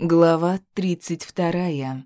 Глава тридцать вторая.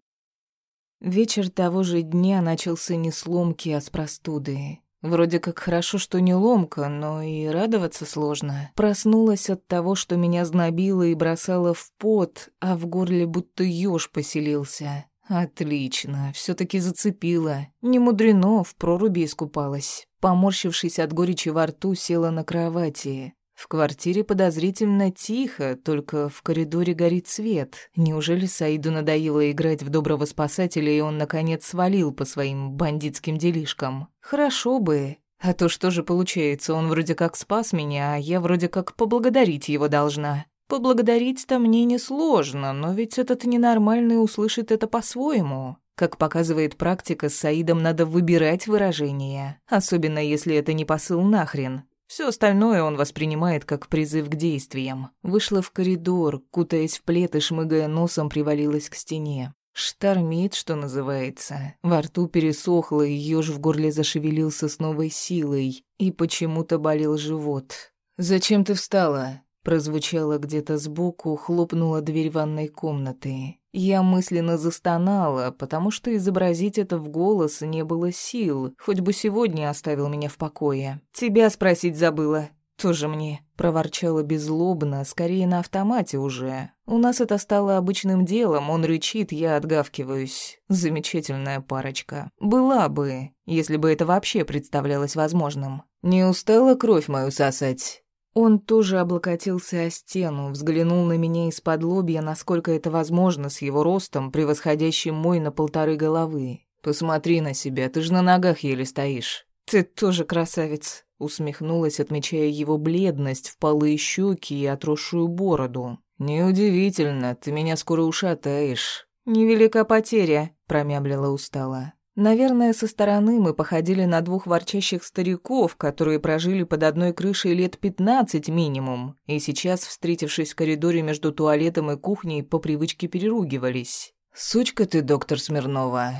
Вечер того же дня начался не с ломки, а с простуды. Вроде как хорошо, что не ломка, но и радоваться сложно. Проснулась от того, что меня знобило и бросало в пот, а в горле будто ёж поселился. Отлично, все таки зацепила. Не мудрено, в проруби искупалась. Поморщившись от горечи во рту, села на кровати. В квартире подозрительно тихо, только в коридоре горит свет. Неужели Саиду надоело играть в доброго спасателя, и он, наконец, свалил по своим бандитским делишкам? Хорошо бы. А то что же получается, он вроде как спас меня, а я вроде как поблагодарить его должна. Поблагодарить-то мне несложно, но ведь этот ненормальный услышит это по-своему. Как показывает практика, с Саидом надо выбирать выражения, особенно если это не посыл нахрен. Все остальное он воспринимает как призыв к действиям. Вышла в коридор, кутаясь в плед и шмыгая носом, привалилась к стене. Штормит, что называется. Во рту пересохло, и ёж в горле зашевелился с новой силой, и почему-то болел живот. «Зачем ты встала?» Прозвучало где-то сбоку, хлопнула дверь ванной комнаты. Я мысленно застонала, потому что изобразить это в голос не было сил, хоть бы сегодня оставил меня в покое. «Тебя спросить забыла». «Тоже мне», — проворчала беззлобно, скорее на автомате уже. «У нас это стало обычным делом, он рычит, я отгавкиваюсь. Замечательная парочка. Была бы, если бы это вообще представлялось возможным. Не устала кровь мою сосать?» Он тоже облокотился о стену, взглянул на меня из-под лобья, насколько это возможно с его ростом, превосходящим мой на полторы головы. «Посмотри на себя, ты же на ногах еле стоишь». «Ты тоже красавец», — усмехнулась, отмечая его бледность, впалые щеки и отросшую бороду. «Неудивительно, ты меня скоро ушатаешь». «Невелика потеря», — промямлила устало. Наверное, со стороны мы походили на двух ворчащих стариков, которые прожили под одной крышей лет пятнадцать минимум, и сейчас, встретившись в коридоре между туалетом и кухней, по привычке переругивались. «Сучка ты, доктор Смирнова.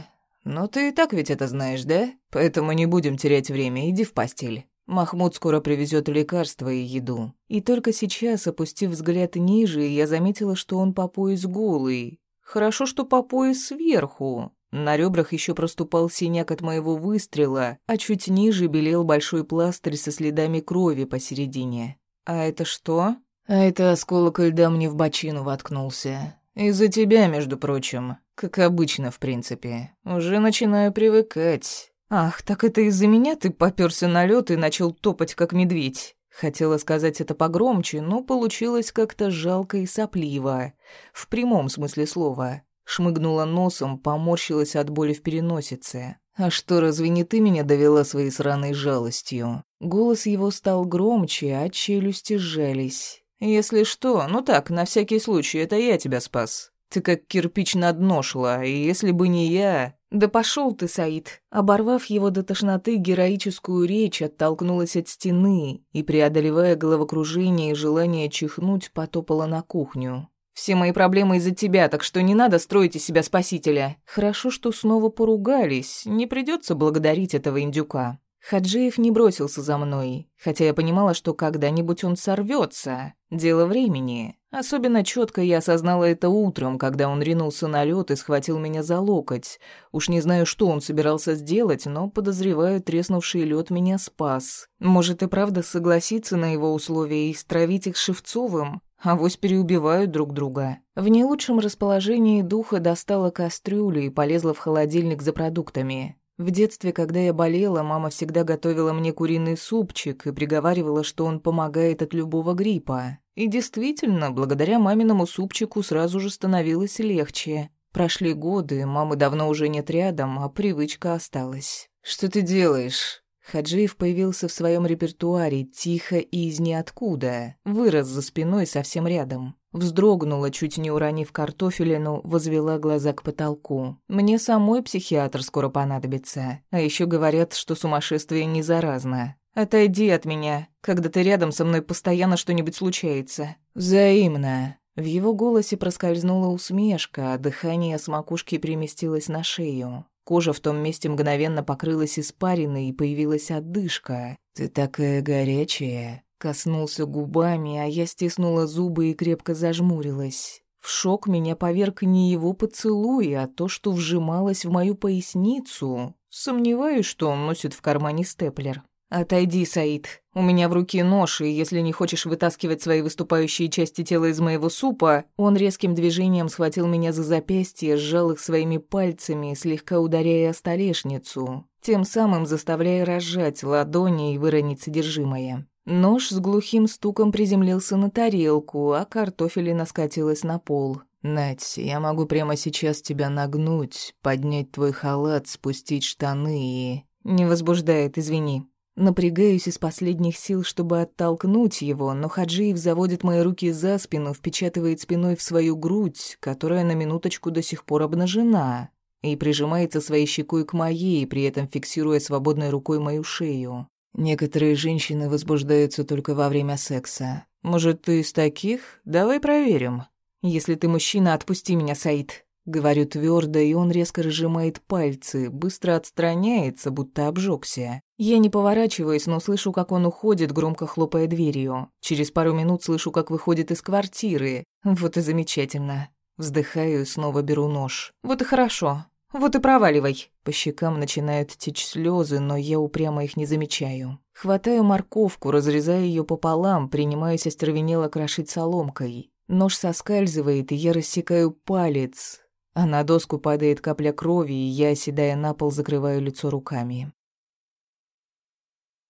Но ты и так ведь это знаешь, да? Поэтому не будем терять время, иди в постель». Махмуд скоро привезет лекарства и еду. И только сейчас, опустив взгляд ниже, я заметила, что он по пояс голый. Хорошо, что по пояс сверху. На ребрах еще проступал синяк от моего выстрела, а чуть ниже белел большой пластырь со следами крови посередине. «А это что?» «А это осколок льда мне в бочину воткнулся. Из-за тебя, между прочим. Как обычно, в принципе. Уже начинаю привыкать». «Ах, так это из-за меня ты попёрся на лед и начал топать, как медведь?» Хотела сказать это погромче, но получилось как-то жалко и сопливо. В прямом смысле слова. Шмыгнула носом, поморщилась от боли в переносице. «А что, разве не ты меня довела своей сраной жалостью?» Голос его стал громче, а челюсти сжались. «Если что, ну так, на всякий случай, это я тебя спас. Ты как кирпич на дно шла, и если бы не я...» «Да пошел ты, Саид!» Оборвав его до тошноты героическую речь, оттолкнулась от стены и, преодолевая головокружение и желание чихнуть, потопала на кухню. Все мои проблемы из-за тебя, так что не надо строить из себя спасителя. Хорошо, что снова поругались. Не придется благодарить этого индюка. Хаджиев не бросился за мной, хотя я понимала, что когда-нибудь он сорвется. Дело времени. Особенно четко я осознала это утром, когда он ринулся на лед и схватил меня за локоть. Уж не знаю, что он собирался сделать, но, подозреваю, треснувший лед меня спас. Может и правда согласиться на его условия и стравить их Шевцовым? Авось переубивают друг друга. В не лучшем расположении духа достала кастрюлю и полезла в холодильник за продуктами. В детстве, когда я болела, мама всегда готовила мне куриный супчик и приговаривала, что он помогает от любого гриппа. И действительно, благодаря маминому супчику сразу же становилось легче. Прошли годы, мамы давно уже нет рядом, а привычка осталась. «Что ты делаешь?» Хаджиев появился в своем репертуаре тихо и из ниоткуда, вырос за спиной совсем рядом. Вздрогнула, чуть не уронив картофелину, возвела глаза к потолку. «Мне самой психиатр скоро понадобится. А еще говорят, что сумасшествие не заразно. Отойди от меня. Когда ты рядом со мной, постоянно что-нибудь случается». «Взаимно». В его голосе проскользнула усмешка, а дыхание с макушки переместилось на шею. Кожа в том месте мгновенно покрылась испариной и появилась отдышка. «Ты такая горячая!» Коснулся губами, а я стиснула зубы и крепко зажмурилась. В шок меня поверг не его поцелуй, а то, что вжималось в мою поясницу. Сомневаюсь, что он носит в кармане степлер. «Отойди, Саид. У меня в руке нож, и если не хочешь вытаскивать свои выступающие части тела из моего супа...» Он резким движением схватил меня за запястье, сжал их своими пальцами, слегка ударяя о столешницу, тем самым заставляя разжать ладони и выронить содержимое. Нож с глухим стуком приземлился на тарелку, а картофелина скатилась на пол. «Надь, я могу прямо сейчас тебя нагнуть, поднять твой халат, спустить штаны и...» «Не возбуждает, извини». Напрягаюсь из последних сил, чтобы оттолкнуть его, но Хаджиев заводит мои руки за спину, впечатывает спиной в свою грудь, которая на минуточку до сих пор обнажена, и прижимается своей щекой к моей, при этом фиксируя свободной рукой мою шею. Некоторые женщины возбуждаются только во время секса. Может, ты из таких? Давай проверим. Если ты мужчина, отпусти меня, Саид. Говорю твердо, и он резко разжимает пальцы, быстро отстраняется, будто обжегся. Я не поворачиваюсь, но слышу, как он уходит, громко хлопая дверью. Через пару минут слышу, как выходит из квартиры. Вот и замечательно. Вздыхаю и снова беру нож. Вот и хорошо. Вот и проваливай. По щекам начинают течь слезы, но я упрямо их не замечаю. Хватаю морковку, разрезаю ее пополам, принимаюсь остервенело крошить соломкой. Нож соскальзывает, и я рассекаю палец а на доску падает капля крови, и я, оседая на пол, закрываю лицо руками.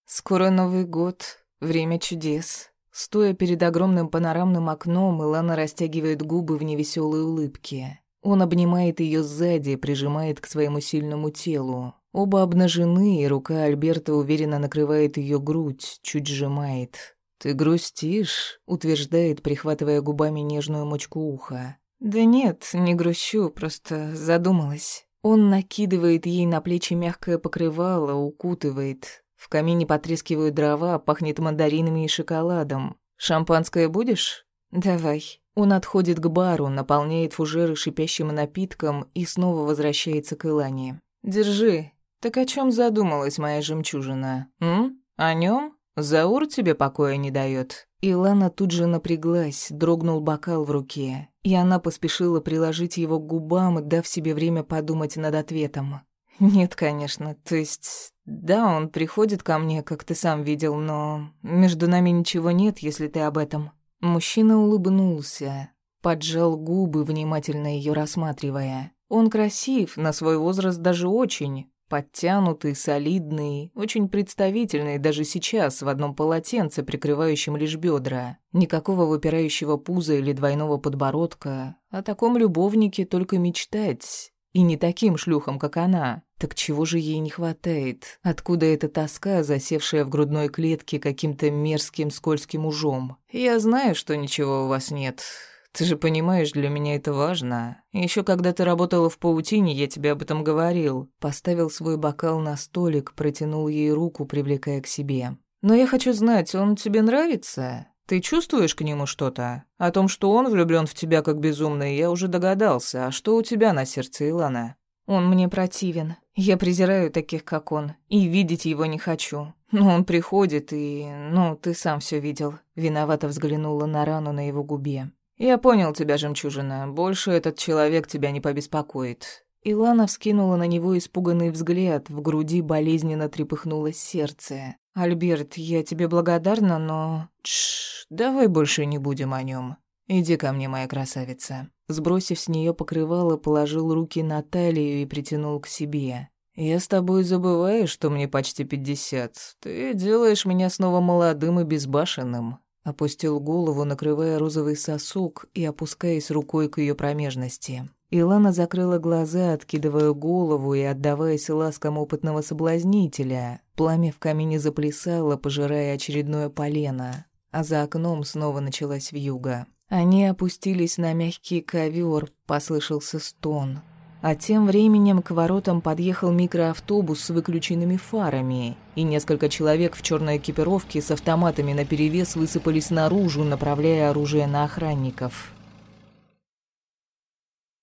Скоро Новый год, время чудес. Стоя перед огромным панорамным окном, Илана растягивает губы в невеселой улыбке. Он обнимает ее сзади, прижимает к своему сильному телу. Оба обнажены, и рука Альберта уверенно накрывает ее грудь, чуть сжимает. «Ты грустишь», — утверждает, прихватывая губами нежную мочку уха. «Да нет, не грущу, просто задумалась». Он накидывает ей на плечи мягкое покрывало, укутывает. В камине потрескивают дрова, пахнет мандаринами и шоколадом. «Шампанское будешь?» «Давай». Он отходит к бару, наполняет фужеры шипящим напитком и снова возвращается к Илане. «Держи. Так о чем задумалась моя жемчужина? М? О нем? Заур тебе покоя не дает. Илана тут же напряглась, дрогнул бокал в руке, и она поспешила приложить его к губам, дав себе время подумать над ответом. «Нет, конечно, то есть... Да, он приходит ко мне, как ты сам видел, но между нами ничего нет, если ты об этом». Мужчина улыбнулся, поджал губы, внимательно ее рассматривая. Он красив, на свой возраст даже очень, Подтянутый, солидный, очень представительный даже сейчас в одном полотенце, прикрывающем лишь бедра. Никакого выпирающего пуза или двойного подбородка. О таком любовнике только мечтать. И не таким шлюхом, как она. Так чего же ей не хватает? Откуда эта тоска, засевшая в грудной клетке каким-то мерзким скользким ужом? Я знаю, что ничего у вас нет. Ты же понимаешь, для меня это важно. Еще когда ты работала в паутине, я тебе об этом говорил. Поставил свой бокал на столик, протянул ей руку, привлекая к себе. Но я хочу знать, он тебе нравится? Ты чувствуешь к нему что-то? О том, что он влюблен в тебя как безумный, я уже догадался. А что у тебя на сердце, Илана? Он мне противен. Я презираю таких, как он, и видеть его не хочу. Но он приходит и... Ну, ты сам все видел. Виновато взглянула на рану на его губе. «Я понял тебя, жемчужина. Больше этот человек тебя не побеспокоит». Илана вскинула на него испуганный взгляд, в груди болезненно трепыхнулось сердце. «Альберт, я тебе благодарна, но...» «Тш, давай больше не будем о нем. Иди ко мне, моя красавица». Сбросив с нее покрывало, положил руки на талию и притянул к себе. «Я с тобой забываю, что мне почти пятьдесят. Ты делаешь меня снова молодым и безбашенным. Опустил голову, накрывая розовый сосук и опускаясь рукой к ее промежности. Илана закрыла глаза, откидывая голову и отдаваясь ласкам опытного соблазнителя. Пламя в камине заплясало, пожирая очередное полено, а за окном снова началась вьюга. Они опустились на мягкий ковер, послышался стон. А тем временем к воротам подъехал микроавтобус с выключенными фарами, и несколько человек в черной экипировке с автоматами наперевес высыпались наружу, направляя оружие на охранников.